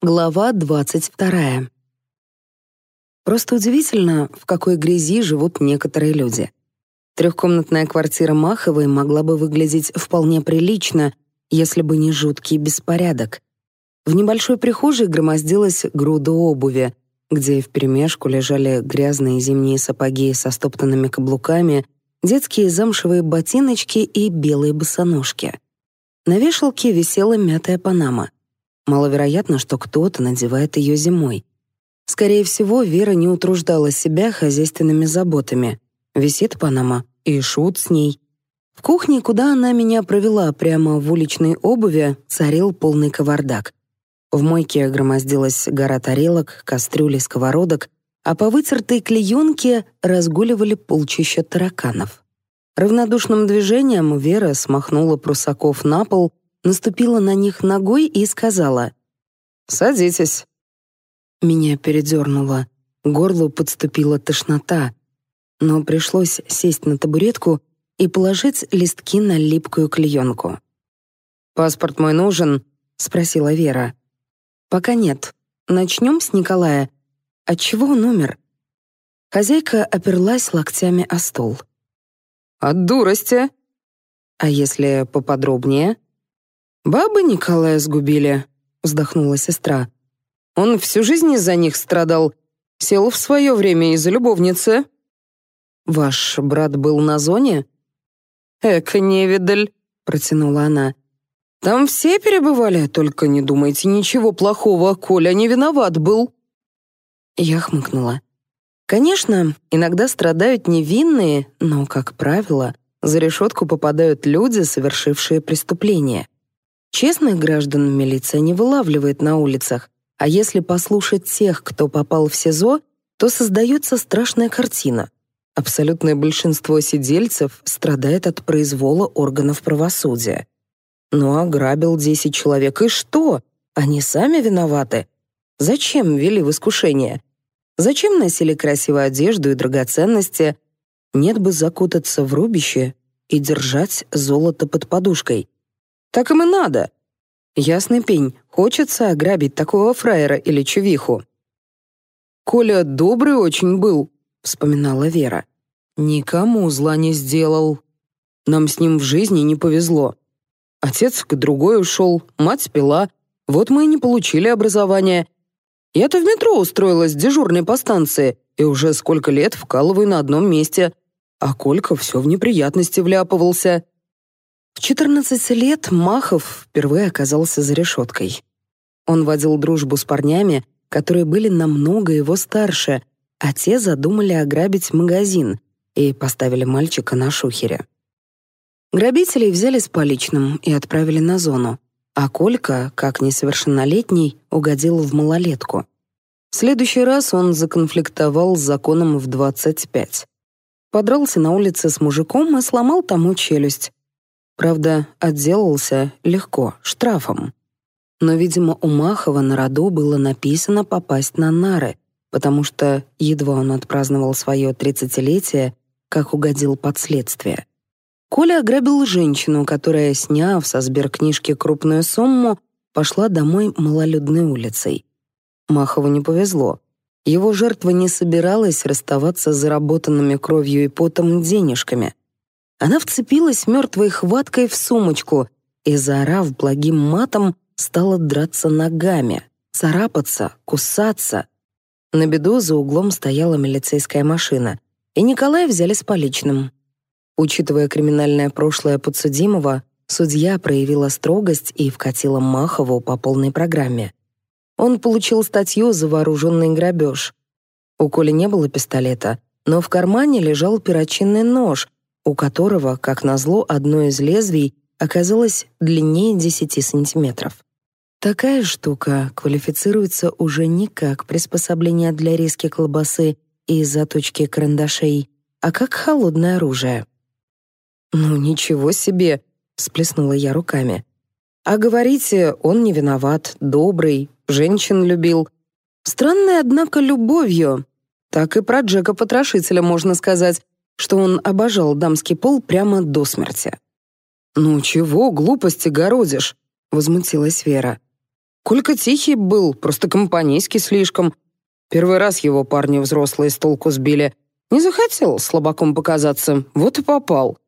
Глава 22. Просто удивительно, в какой грязи живут некоторые люди. Трехкомнатная квартира Маховой могла бы выглядеть вполне прилично, если бы не жуткий беспорядок. В небольшой прихожей громоздилась груда обуви, где вперемешку лежали грязные зимние сапоги со стоптанными каблуками, детские замшевые ботиночки и белые босоножки. На вешалке висела мятая панама — Маловероятно, что кто-то надевает ее зимой. Скорее всего, Вера не утруждала себя хозяйственными заботами. Висит Панама, и шут с ней. В кухне, куда она меня провела прямо в уличной обуви, царил полный кавардак. В мойке громоздилась гора тарелок, кастрюли, сковородок, а по вытертой клеенке разгуливали полчища тараканов. Равнодушным движением Вера смахнула прусаков на пол наступила на них ногой и сказала «Садитесь». Меня передернуло, горло подступила тошнота, но пришлось сесть на табуретку и положить листки на липкую клеенку. «Паспорт мой нужен?» — спросила Вера. «Пока нет. Начнем с Николая. Отчего он умер?» Хозяйка оперлась локтями о стол. «От дурости!» «А если поподробнее?» «Бабы Николая сгубили», — вздохнула сестра. «Он всю жизнь из-за них страдал. Сел в свое время из-за любовницы». «Ваш брат был на зоне?» «Эк, невидаль», — протянула она. «Там все перебывали, только не думайте ничего плохого, Коля не виноват был». Я хмыкнула. Конечно, иногда страдают невинные, но, как правило, за решетку попадают люди, совершившие преступления. Честных граждан милиция не вылавливает на улицах, а если послушать тех, кто попал в СИЗО, то создается страшная картина. Абсолютное большинство сидельцев страдает от произвола органов правосудия. Ну, ограбил 10 человек, и что? Они сами виноваты. Зачем вели в искушение? Зачем носили красивую одежду и драгоценности? Нет бы закутаться в рубище и держать золото под подушкой — так им и надо. Ясный пень, хочется ограбить такого фраера или чувиху. «Коля добрый очень был», — вспоминала Вера. «Никому зла не сделал. Нам с ним в жизни не повезло. Отец к другой ушел, мать пила. Вот мы и не получили образования. Я-то в метро устроилась дежурной по станции и уже сколько лет вкалываю на одном месте. А Колька все в неприятности вляпывался». В 14 лет Махов впервые оказался за решеткой. Он водил дружбу с парнями, которые были намного его старше, а те задумали ограбить магазин и поставили мальчика на шухере. Грабителей взяли с поличным и отправили на зону, а Колька, как несовершеннолетний, угодил в малолетку. В следующий раз он законфликтовал с законом в 25. Подрался на улице с мужиком и сломал тому челюсть, Правда, отделался легко, штрафом. Но, видимо, у Махова на роду было написано попасть на нары, потому что едва он отпраздновал свое тридцатилетие, как угодил под следствие. Коля ограбил женщину, которая, сняв со сберкнижки крупную сумму, пошла домой малолюдной улицей. Махову не повезло. Его жертва не собиралась расставаться с заработанными кровью и потом денежками. Она вцепилась мертвой хваткой в сумочку и, заорав благим матом, стала драться ногами, царапаться, кусаться. На беду за углом стояла милицейская машина, и Николая взяли с поличным. Учитывая криминальное прошлое подсудимого, судья проявила строгость и вкатила Махову по полной программе. Он получил статью за вооруженный грабеж. У Коли не было пистолета, но в кармане лежал перочинный нож, у которого, как назло, одно из лезвий оказалось длиннее 10 сантиметров. Такая штука квалифицируется уже не как приспособление для резки колбасы и заточки карандашей, а как холодное оружие. «Ну ничего себе!» — сплеснула я руками. «А говорите, он не виноват, добрый, женщин любил. Странной, однако, любовью. Так и про Джека-потрошителя можно сказать, что он обожал дамский пол прямо до смерти. «Ну чего глупости городишь?» — возмутилась Вера. «Колька тихий был, просто компанейский слишком. Первый раз его парни взрослые с толку сбили. Не захотел слабаком показаться, вот и попал.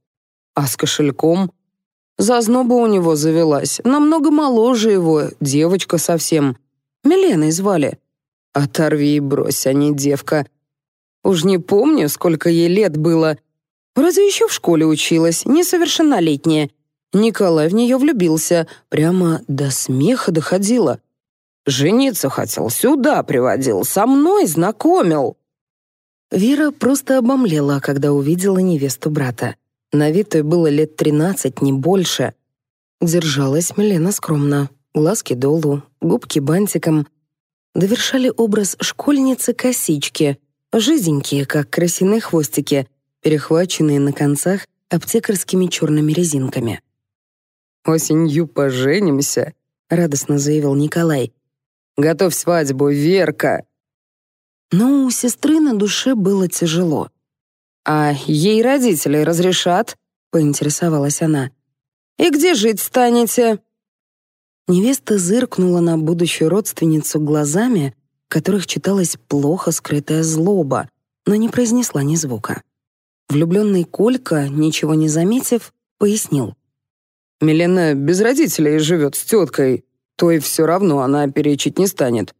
А с кошельком? Зазноба у него завелась, намного моложе его, девочка совсем. Миленой звали. Оторви и брось, а не девка. Уж не помню, сколько ей лет было. разве еще в школе училась, несовершеннолетняя. Николай в нее влюбился, прямо до смеха доходило. Жениться хотел, сюда приводил, со мной знакомил. Вера просто обомлела, когда увидела невесту брата. На вид той было лет тринадцать, не больше. Держалась Милена скромно. Глазки долу, губки бантиком. Довершали образ школьницы косички — жизненькие, как крысиные хвостики, перехваченные на концах аптекарскими черными резинками. «Осенью поженимся», — радостно заявил Николай. «Готовь свадьбу, Верка!» Но у сестры на душе было тяжело. «А ей родители разрешат?» — поинтересовалась она. «И где жить станете?» Невеста зыркнула на будущую родственницу глазами, которых читалась плохо скрытая злоба, но не произнесла ни звука. Влюбленный Колька, ничего не заметив, пояснил. «Милена без родителей живет с теткой, то и все равно она перечить не станет.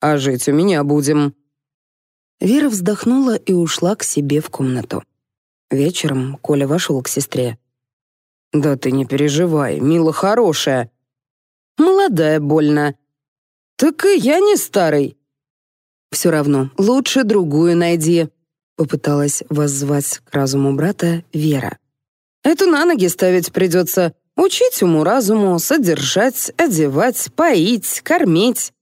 А жить у меня будем». Вера вздохнула и ушла к себе в комнату. Вечером Коля вошел к сестре. «Да ты не переживай, Мила хорошая». «Молодая больно». «Так и я не старый. Все равно, лучше другую найди», — попыталась воззвать к разуму брата Вера. Эту на ноги ставить придется. Учить уму-разуму, содержать, одевать, поить, кормить».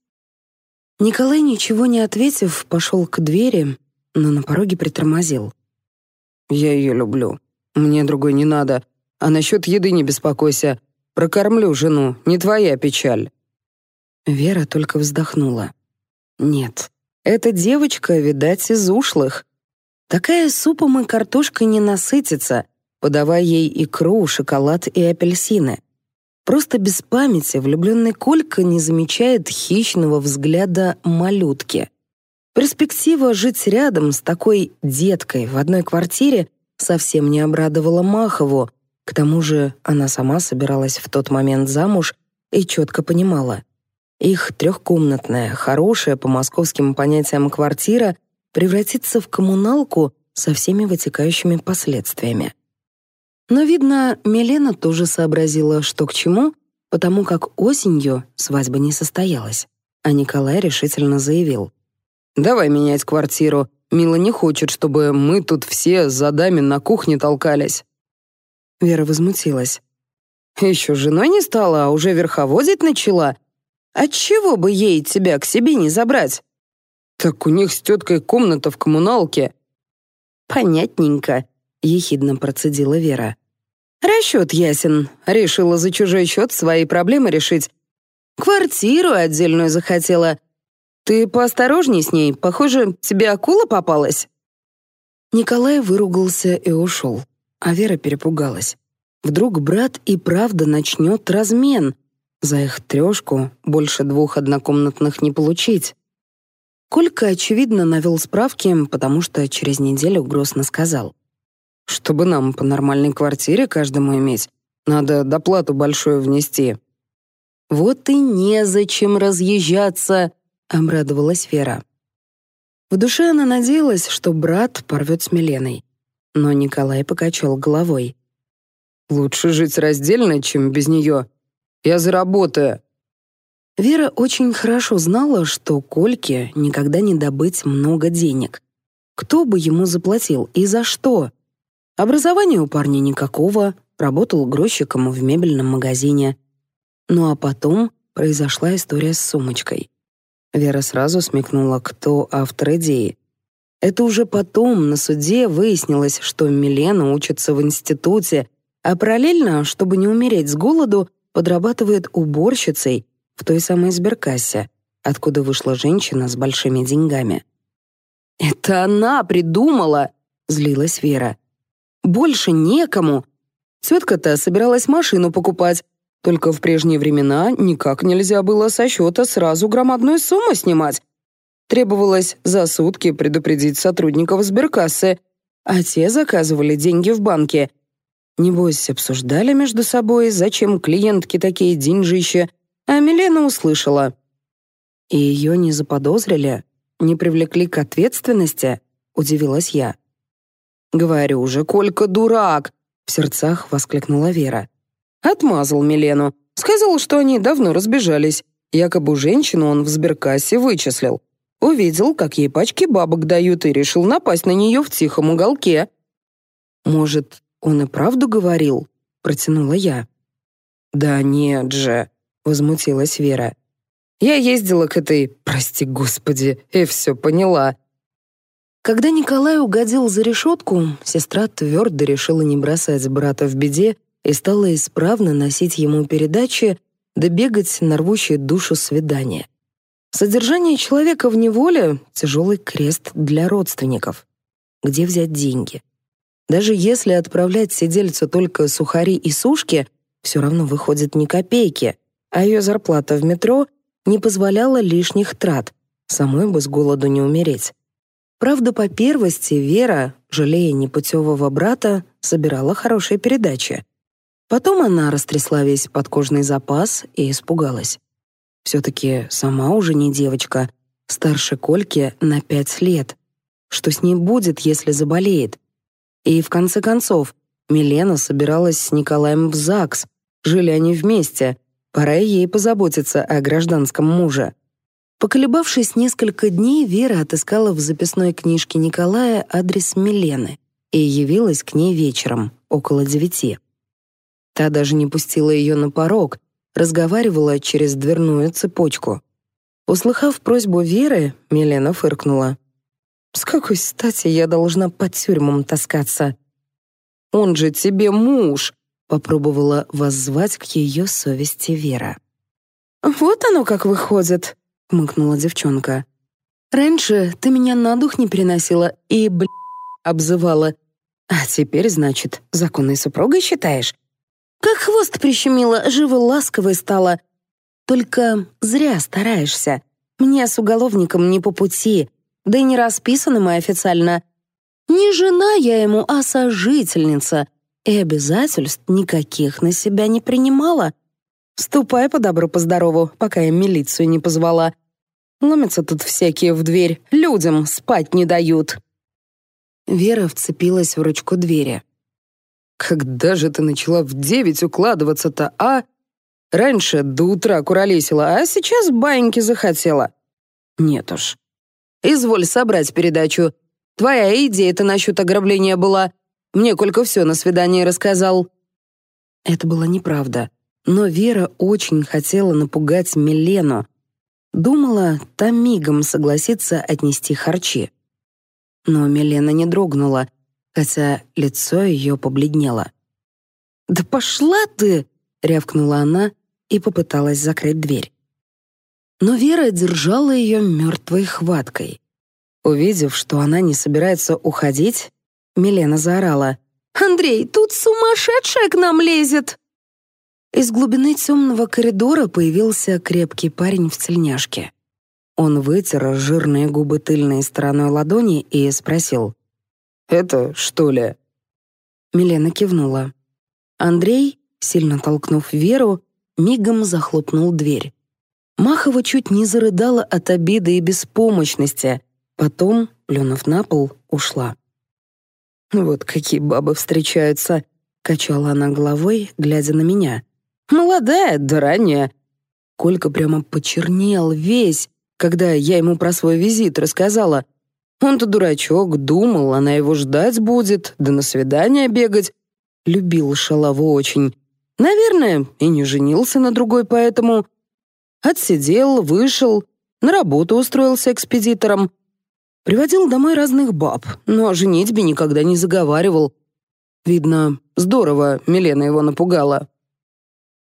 Николай, ничего не ответив, пошел к двери, но на пороге притормозил. «Я ее люблю. Мне другой не надо. А насчет еды не беспокойся. Прокормлю жену, не твоя печаль». Вера только вздохнула. «Нет, эта девочка, видать, из ушлых. Такая супом и картошкой не насытится, подавая ей икру, шоколад и апельсины. Просто без памяти влюбленный Колька не замечает хищного взгляда малютки. Перспектива жить рядом с такой деткой в одной квартире совсем не обрадовала Махову. К тому же она сама собиралась в тот момент замуж и четко понимала, их трехкомнатная, хорошая по московским понятиям квартира превратится в коммуналку со всеми вытекающими последствиями. Но, видно, Милена тоже сообразила, что к чему, потому как осенью свадьба не состоялась, а Николай решительно заявил. «Давай менять квартиру. Мила не хочет, чтобы мы тут все за дами на кухне толкались». Вера возмутилась. «Еще женой не стала, а уже верховодить начала. Отчего бы ей тебя к себе не забрать? Так у них с теткой комната в коммуналке. Понятненько, ехидно процедила Вера. Расчет ясен. Решила за чужой счет свои проблемы решить. Квартиру отдельную захотела. Ты поосторожней с ней. Похоже, тебе акула попалась. Николай выругался и ушел, а Вера перепугалась. Вдруг брат и правда начнет размен — за их трёшку больше двух однокомнатных не получить. Колька, очевидно, навёл справки, потому что через неделю грозно сказал. «Чтобы нам по нормальной квартире каждому иметь, надо доплату большую внести». «Вот и не зачем разъезжаться», — обрадовалась Вера. В душе она надеялась, что брат порвёт с Миленой. Но Николай покачал головой. «Лучше жить раздельно, чем без неё. Я заработаю». Вера очень хорошо знала, что Кольке никогда не добыть много денег. Кто бы ему заплатил и за что? Образования у парня никакого, работал грозчиком в мебельном магазине. Ну а потом произошла история с сумочкой. Вера сразу смекнула, кто автор идеи. Это уже потом на суде выяснилось, что Милена учится в институте, а параллельно, чтобы не умереть с голоду, подрабатывает уборщицей в той самой сберкассе, откуда вышла женщина с большими деньгами. «Это она придумала!» — злилась Вера. «Больше некому! Светка-то собиралась машину покупать, только в прежние времена никак нельзя было со счета сразу громадную сумму снимать. Требовалось за сутки предупредить сотрудников сберкассы, а те заказывали деньги в банке — Небось, обсуждали между собой, зачем клиентки такие деньжища, а Милена услышала. И ее не заподозрили, не привлекли к ответственности, удивилась я. «Говорю же, Колька дурак!» — в сердцах воскликнула Вера. Отмазал Милену. Сказал, что они давно разбежались. Якобы женщину он в сберкассе вычислил. Увидел, как ей пачки бабок дают, и решил напасть на нее в тихом уголке. «Может, «Он и правду говорил?» — протянула я. «Да нет же», — возмутилась Вера. «Я ездила к этой, прости господи, и все поняла». Когда Николай угодил за решетку, сестра твердо решила не бросать брата в беде и стала исправно носить ему передачи да бегать на рвущие душу свидания. Содержание человека в неволе — тяжелый крест для родственников. Где взять деньги? Даже если отправлять сидельцу только сухари и сушки, все равно выходит ни копейки, а ее зарплата в метро не позволяла лишних трат, самой бы с голоду не умереть. Правда, по первости Вера, жалея непутевого брата, собирала хорошие передачи. Потом она растрясла весь подкожный запас и испугалась. Все-таки сама уже не девочка, старше Кольки на пять лет. Что с ней будет, если заболеет? И в конце концов, Милена собиралась с Николаем в ЗАГС. Жили они вместе. Пора ей позаботиться о гражданском муже. Поколебавшись несколько дней, Вера отыскала в записной книжке Николая адрес Милены и явилась к ней вечером, около девяти. Та даже не пустила ее на порог, разговаривала через дверную цепочку. Услыхав просьбу Веры, Милена фыркнула. С какой стати я должна по тюрьмам таскаться? Он же тебе муж, попробовала воззвать к ее совести Вера. Вот оно как выходит, хмыкнула девчонка. Раньше ты меня на дух не приносила и, бля, обзывала. А теперь, значит, законной супругой считаешь? Как хвост прищемила, живо ласковой стала. Только зря стараешься. Мне с уголовником не по пути да и не расписаны мы официально. Не жена я ему, а сожительница, и обязательств никаких на себя не принимала. Ступай по добру, по здорову, пока я милицию не позвала. Ломятся тут всякие в дверь, людям спать не дают. Вера вцепилась в ручку двери. «Когда же ты начала в девять укладываться-то, а? Раньше до утра куролесила, а сейчас баньки захотела». «Нет уж, Изволь собрать передачу. Твоя идея-то насчет ограбления была. Мне Колька все на свидании рассказал». Это была неправда. Но Вера очень хотела напугать Милену. Думала, та мигом согласится отнести харчи. Но Милена не дрогнула, хотя лицо ее побледнело. «Да пошла ты!» — рявкнула она и попыталась закрыть дверь но Вера держала ее мертвой хваткой. Увидев, что она не собирается уходить, Милена заорала. «Андрей, тут сумасшедшая к нам лезет!» Из глубины темного коридора появился крепкий парень в тельняшке. Он вытер жирные губы тыльной стороной ладони и спросил. «Это что ли?» Милена кивнула. Андрей, сильно толкнув Веру, мигом захлопнул дверь. Махова чуть не зарыдала от обиды и беспомощности. Потом, плюнув на пол, ушла. «Вот какие бабы встречаются!» — качала она головой, глядя на меня. «Молодая, да ранняя!» Колька прямо почернел весь, когда я ему про свой визит рассказала. Он-то дурачок, думал, она его ждать будет, да на свидание бегать. Любил шалаву очень. Наверное, и не женился на другой поэтому. Отсидел, вышел, на работу устроился экспедитором. Приводил домой разных баб, но о женитьбе никогда не заговаривал. Видно, здорово Милена его напугала.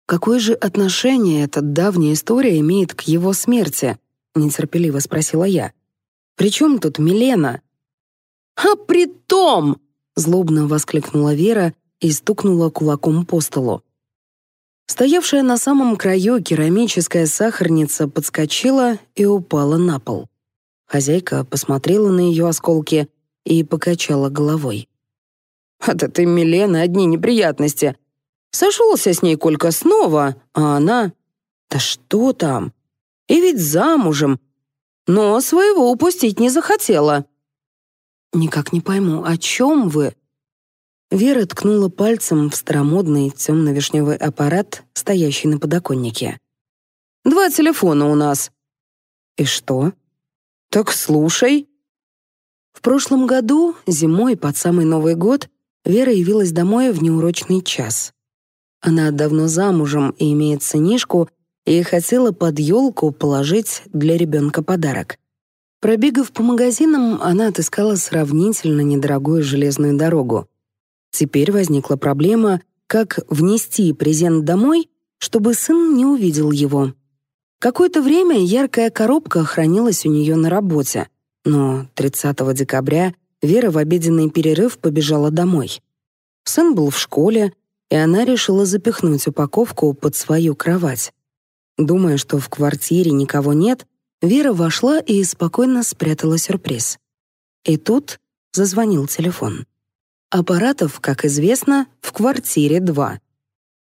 «Какое же отношение эта давняя история имеет к его смерти?» — нетерпеливо спросила я. «При чем тут Милена?» «А при том!» — злобно воскликнула Вера и стукнула кулаком по столу. Стоявшая на самом краю керамическая сахарница подскочила и упала на пол. Хозяйка посмотрела на ее осколки и покачала головой. «От этой Милены одни неприятности. Сошелся с ней Колька снова, а она... Да что там? И ведь замужем. Но своего упустить не захотела». «Никак не пойму, о чем вы?» Вера ткнула пальцем в старомодный темно-вишневый аппарат, стоящий на подоконнике. «Два телефона у нас». «И что?» «Так слушай». В прошлом году, зимой под самый Новый год, Вера явилась домой в неурочный час. Она давно замужем и имеет сынишку, и хотела под елку положить для ребенка подарок. Пробегав по магазинам, она отыскала сравнительно недорогую железную дорогу — Теперь возникла проблема, как внести презент домой, чтобы сын не увидел его. Какое-то время яркая коробка хранилась у нее на работе, но 30 декабря Вера в обеденный перерыв побежала домой. Сын был в школе, и она решила запихнуть упаковку под свою кровать. Думая, что в квартире никого нет, Вера вошла и спокойно спрятала сюрприз. И тут зазвонил телефон. Аппаратов, как известно, в квартире два.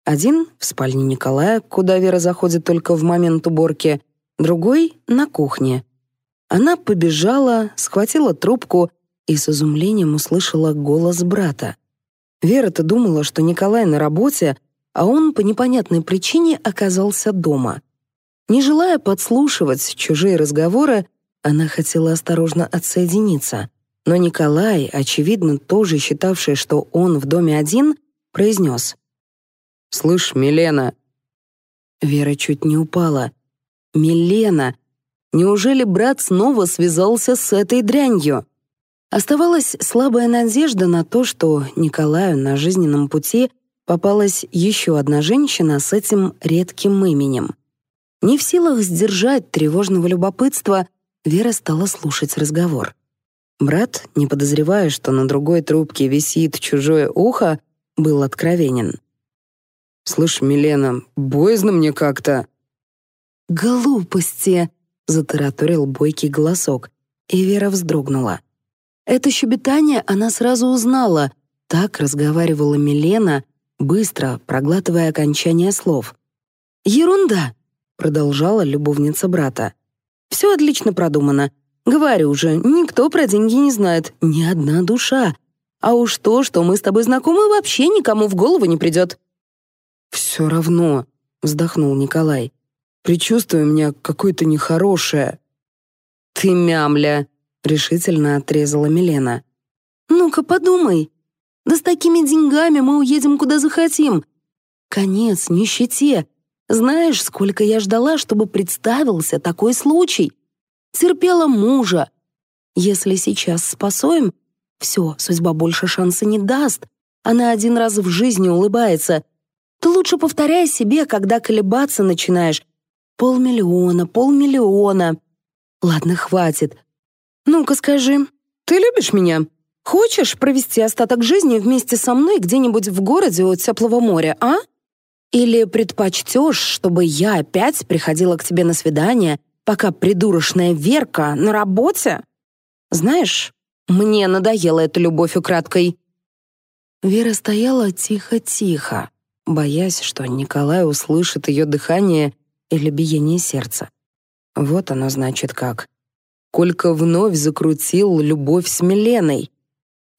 Один в спальне Николая, куда Вера заходит только в момент уборки, другой — на кухне. Она побежала, схватила трубку и с изумлением услышала голос брата. Вера-то думала, что Николай на работе, а он по непонятной причине оказался дома. Не желая подслушивать чужие разговоры, она хотела осторожно отсоединиться. Но Николай, очевидно, тоже считавший, что он в доме один, произнес. «Слышь, Милена!» Вера чуть не упала. «Милена! Неужели брат снова связался с этой дрянью?» Оставалась слабая надежда на то, что Николаю на жизненном пути попалась еще одна женщина с этим редким именем. Не в силах сдержать тревожного любопытства, Вера стала слушать разговор. Брат, не подозревая, что на другой трубке висит чужое ухо, был откровенен. «Слышь, Милена, боязно мне как-то». «Глупости!» — затараторил бойкий голосок, и Вера вздрогнула. Это щебетание она сразу узнала. Так разговаривала Милена, быстро проглатывая окончание слов. «Ерунда!» — продолжала любовница брата. «Все отлично продумано. Говорю уже, никто про деньги не знает, ни одна душа. А уж то, что мы с тобой знакомы, вообще никому в голову не придет». «Все равно», — вздохнул Николай. «Причувствие меня какое-то нехорошее». «Ты мямля», — решительно отрезала Милена. «Ну-ка подумай. Да с такими деньгами мы уедем куда захотим. Конец нищете. Знаешь, сколько я ждала, чтобы представился такой случай терпела мужа. Если сейчас спасуем, все, судьба больше шанса не даст. Она один раз в жизни улыбается. Ты лучше повторяй себе, когда колебаться начинаешь. Полмиллиона, полмиллиона. Ладно, хватит. Ну-ка скажи, ты любишь меня? Хочешь провести остаток жизни вместе со мной где-нибудь в городе у теплого моря, а? Или предпочтешь, чтобы я опять приходила к тебе на свидание, пока придурочная Верка на работе? Знаешь, мне надоела эта любовь украдкой». Вера стояла тихо-тихо, боясь, что Николай услышит ее дыхание или биение сердца. Вот оно значит как. Колька вновь закрутил любовь с Миленой.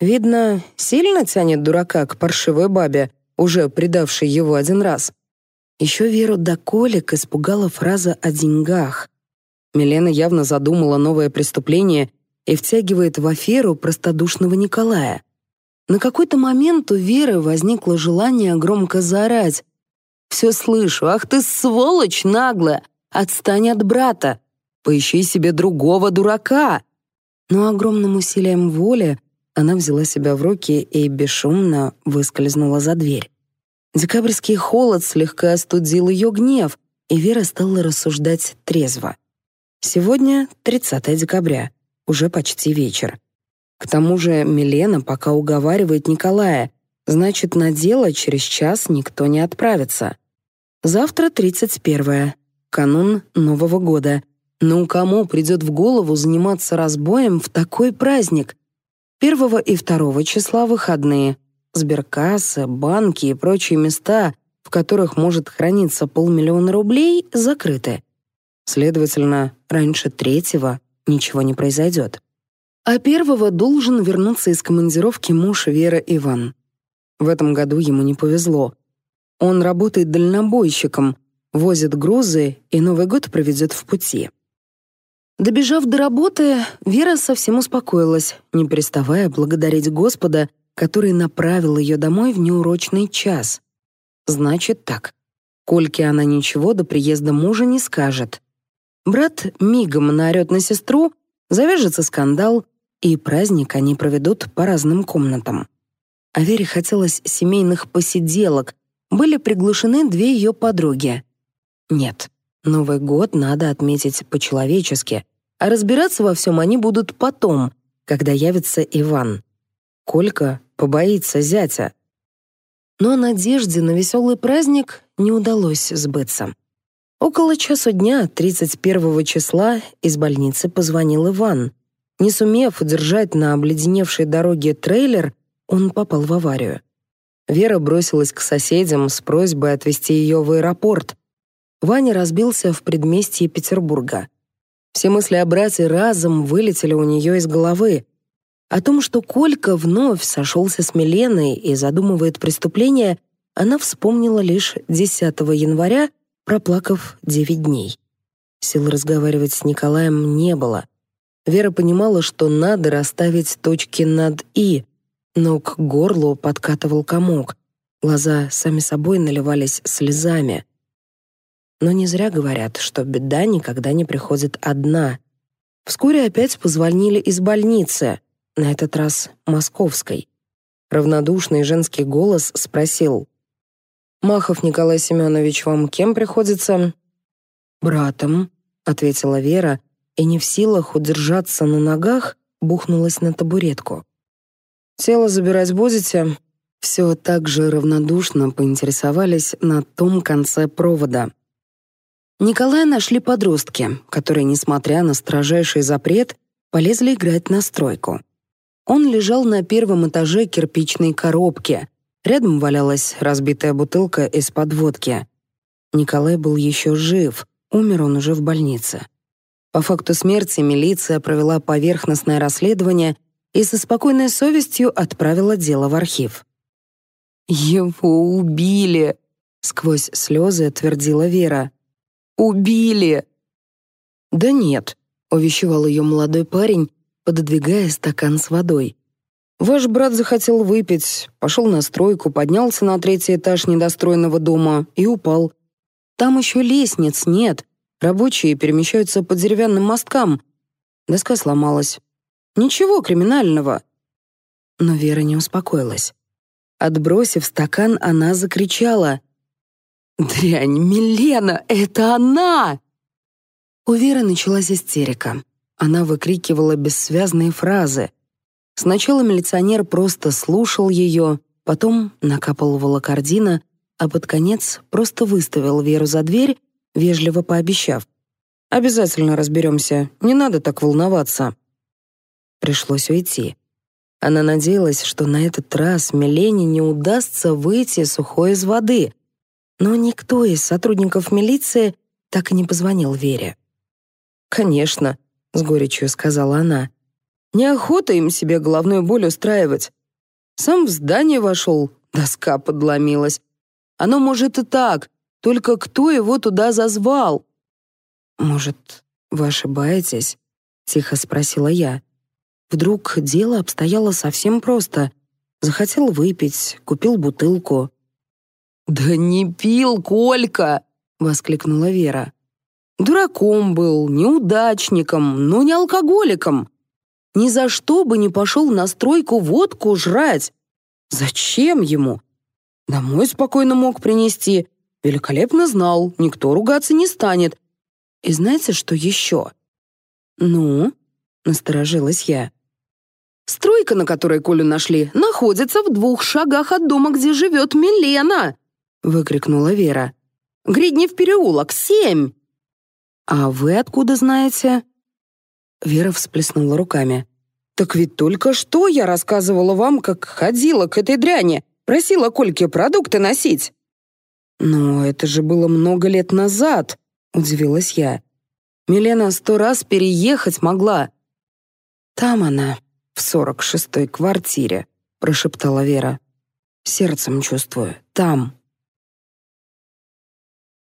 Видно, сильно тянет дурака к паршивой бабе, уже предавшей его один раз. Еще Веру до колик испугала фраза о деньгах. Милена явно задумала новое преступление и втягивает в аферу простодушного Николая. На какой-то момент у Веры возникло желание громко заорать. «Все слышу! Ах ты, сволочь наглая! Отстань от брата! Поищи себе другого дурака!» Но огромным усилием воли она взяла себя в руки и бесшумно выскользнула за дверь. Декабрьский холод слегка остудил ее гнев, и Вера стала рассуждать трезво. Сегодня 30 декабря, уже почти вечер. К тому же Милена пока уговаривает Николая, значит, на дело через час никто не отправится. Завтра 31 канун Нового года. Ну кому придет в голову заниматься разбоем в такой праздник? Первого и второго числа выходные. Сберкассы, банки и прочие места, в которых может храниться полмиллиона рублей, закрыты. Следовательно, раньше третьего ничего не произойдет. А первого должен вернуться из командировки муж Вера Иван. В этом году ему не повезло. Он работает дальнобойщиком, возит грузы и Новый год проведет в пути. Добежав до работы, Вера совсем успокоилась, не переставая благодарить Господа, который направил ее домой в неурочный час. Значит так. Кольке она ничего до приезда мужа не скажет. Брат мигом наорет на сестру, завяжется скандал, и праздник они проведут по разным комнатам. А Вере хотелось семейных посиделок. Были приглашены две ее подруги. Нет, Новый год надо отметить по-человечески, а разбираться во всем они будут потом, когда явится Иван. Колька побоится зятя. Но надежде на веселый праздник не удалось сбыться. Около часу дня 31 числа из больницы позвонил Иван. Не сумев удержать на обледеневшей дороге трейлер, он попал в аварию. Вера бросилась к соседям с просьбой отвезти ее в аэропорт. Ваня разбился в предместье Петербурга. Все мысли о брате разом вылетели у нее из головы. О том, что Колька вновь сошелся с Миленой и задумывает преступление, она вспомнила лишь 10 января, проплакав девять дней. Сил разговаривать с Николаем не было. Вера понимала, что надо расставить точки над «и», но к горлу подкатывал комок. Глаза сами собой наливались слезами. Но не зря говорят, что беда никогда не приходит одна. Вскоре опять позвонили из больницы, на этот раз московской. Равнодушный женский голос спросил Махов Николай Семенович вам кем приходится?» «Братом», — ответила Вера, и не в силах удержаться на ногах, бухнулась на табуретку. «Тело забирать будете?» Все так же равнодушно поинтересовались на том конце провода. Николая нашли подростки, которые, несмотря на строжайший запрет, полезли играть на стройку. Он лежал на первом этаже кирпичной коробки, Рядом валялась разбитая бутылка из-под водки. Николай был еще жив, умер он уже в больнице. По факту смерти милиция провела поверхностное расследование и со спокойной совестью отправила дело в архив. «Его убили!» — сквозь слезы твердила Вера. «Убили!» «Да нет», — увещевал ее молодой парень, пододвигая стакан с водой. Ваш брат захотел выпить, пошел на стройку, поднялся на третий этаж недостроенного дома и упал. Там еще лестниц нет. Рабочие перемещаются по деревянным мосткам. Доска сломалась. Ничего криминального. Но Вера не успокоилась. Отбросив стакан, она закричала. «Дрянь, Милена, это она!» У Веры началась истерика. Она выкрикивала бессвязные фразы. Сначала милиционер просто слушал ее, потом накапал волокордина, а под конец просто выставил Веру за дверь, вежливо пообещав. «Обязательно разберемся, не надо так волноваться». Пришлось уйти. Она надеялась, что на этот раз Милене не удастся выйти сухой из воды, но никто из сотрудников милиции так и не позвонил Вере. «Конечно», — с горечью сказала она, Неохота им себе головную боль устраивать. Сам в здание вошел, доска подломилась. Оно, может, и так, только кто его туда зазвал? «Может, вы ошибаетесь?» — тихо спросила я. Вдруг дело обстояло совсем просто. Захотел выпить, купил бутылку. «Да не пил, Колька!» — воскликнула Вера. «Дураком был, неудачником, но не алкоголиком ни за что бы не пошел на стройку водку жрать. Зачем ему? Домой спокойно мог принести. Великолепно знал, никто ругаться не станет. И знаете, что еще? Ну, насторожилась я. Стройка, на которой Колю нашли, находится в двух шагах от дома, где живет Милена!» — выкрикнула Вера. Гридни в переулок, семь!» «А вы откуда знаете?» Вера всплеснула руками. «Так ведь только что я рассказывала вам, как ходила к этой дряни, просила Кольке продукты носить». «Но это же было много лет назад», — удивилась я. «Милена сто раз переехать могла». «Там она, в сорок шестой квартире», — прошептала Вера. «Сердцем чувствую, там».